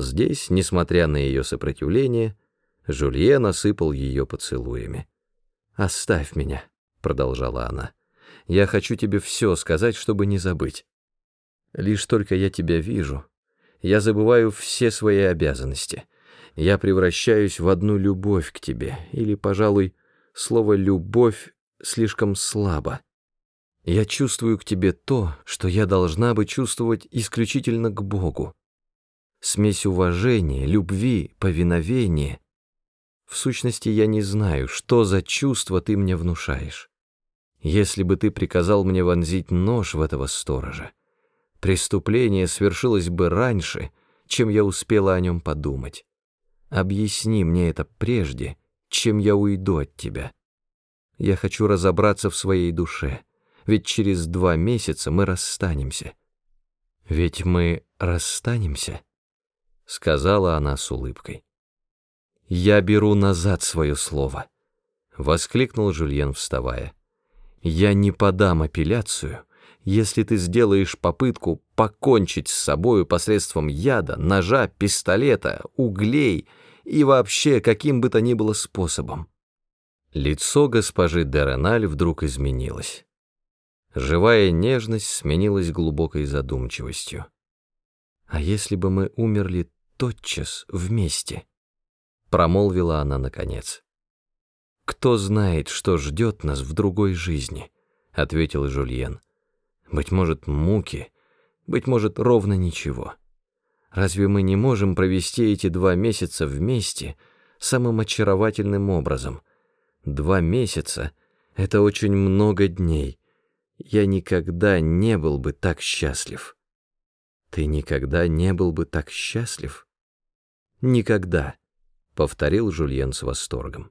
Здесь, несмотря на ее сопротивление, Жульен осыпал ее поцелуями. «Оставь меня», — продолжала она. «Я хочу тебе все сказать, чтобы не забыть. Лишь только я тебя вижу, я забываю все свои обязанности. Я превращаюсь в одну любовь к тебе, или, пожалуй, слово «любовь» слишком слабо. Я чувствую к тебе то, что я должна бы чувствовать исключительно к Богу. Смесь уважения, любви, повиновения. В сущности, я не знаю, что за чувство ты мне внушаешь. Если бы ты приказал мне вонзить нож в этого сторожа, преступление свершилось бы раньше, чем я успела о нем подумать. Объясни мне это прежде, чем я уйду от тебя. Я хочу разобраться в своей душе, ведь через два месяца мы расстанемся. Ведь мы расстанемся сказала она с улыбкой. «Я беру назад свое слово», — воскликнул Жюльен, вставая. «Я не подам апелляцию, если ты сделаешь попытку покончить с собою посредством яда, ножа, пистолета, углей и вообще каким бы то ни было способом». Лицо госпожи Дереналь вдруг изменилось. Живая нежность сменилась глубокой задумчивостью. «А если бы мы умерли тотчас вместе», — промолвила она наконец. «Кто знает, что ждет нас в другой жизни», — ответил Жульен. «Быть может, муки, быть может, ровно ничего. Разве мы не можем провести эти два месяца вместе самым очаровательным образом? Два месяца — это очень много дней. Я никогда не был бы так счастлив». «Ты никогда не был бы так счастлив?» «Никогда», — повторил Жульен с восторгом.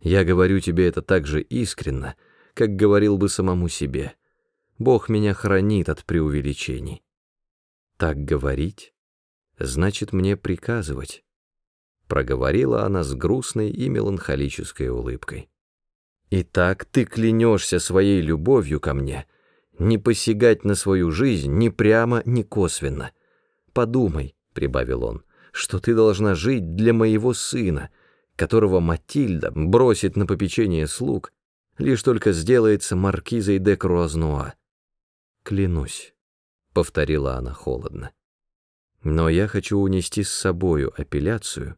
«Я говорю тебе это так же искренно, как говорил бы самому себе. Бог меня хранит от преувеличений». «Так говорить, значит мне приказывать», — проговорила она с грустной и меланхолической улыбкой. «Итак, ты клянешься своей любовью ко мне, не посягать на свою жизнь ни прямо, ни косвенно. Подумай», — прибавил он, — что ты должна жить для моего сына, которого Матильда бросит на попечение слуг, лишь только сделается маркизой де Круазнуа. «Клянусь», — повторила она холодно. «Но я хочу унести с собою апелляцию,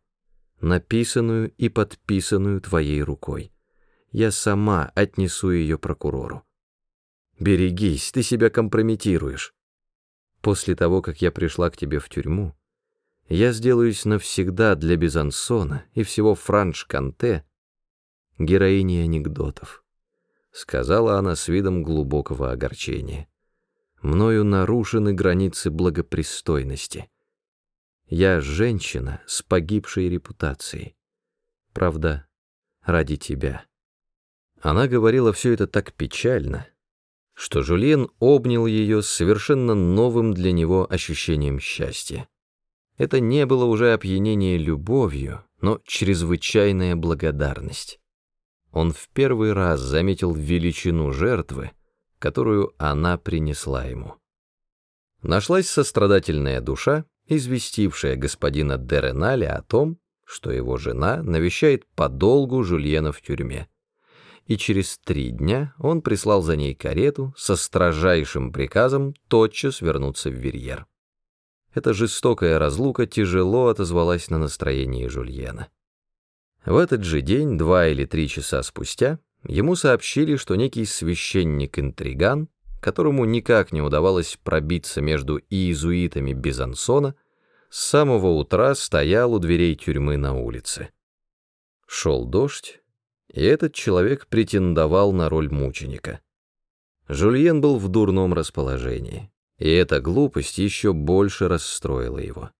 написанную и подписанную твоей рукой. Я сама отнесу ее прокурору. Берегись, ты себя компрометируешь. После того, как я пришла к тебе в тюрьму, я сделаюсь навсегда для Безансона и всего Франш-Канте героиней анекдотов, сказала она с видом глубокого огорчения. Мною нарушены границы благопристойности. Я женщина с погибшей репутацией. Правда, ради тебя. Она говорила все это так печально, что Жюльен обнял ее с совершенно новым для него ощущением счастья. Это не было уже опьянение любовью, но чрезвычайная благодарность. Он в первый раз заметил величину жертвы, которую она принесла ему. Нашлась сострадательная душа, известившая господина Дереналя о том, что его жена навещает подолгу Жульена в тюрьме. И через три дня он прислал за ней карету со строжайшим приказом тотчас вернуться в Верьер. Эта жестокая разлука тяжело отозвалась на настроении Жульена. В этот же день, два или три часа спустя, ему сообщили, что некий священник-интриган, которому никак не удавалось пробиться между иезуитами Бизансона, с самого утра стоял у дверей тюрьмы на улице. Шел дождь, и этот человек претендовал на роль мученика. Жульен был в дурном расположении и эта глупость еще больше расстроила его.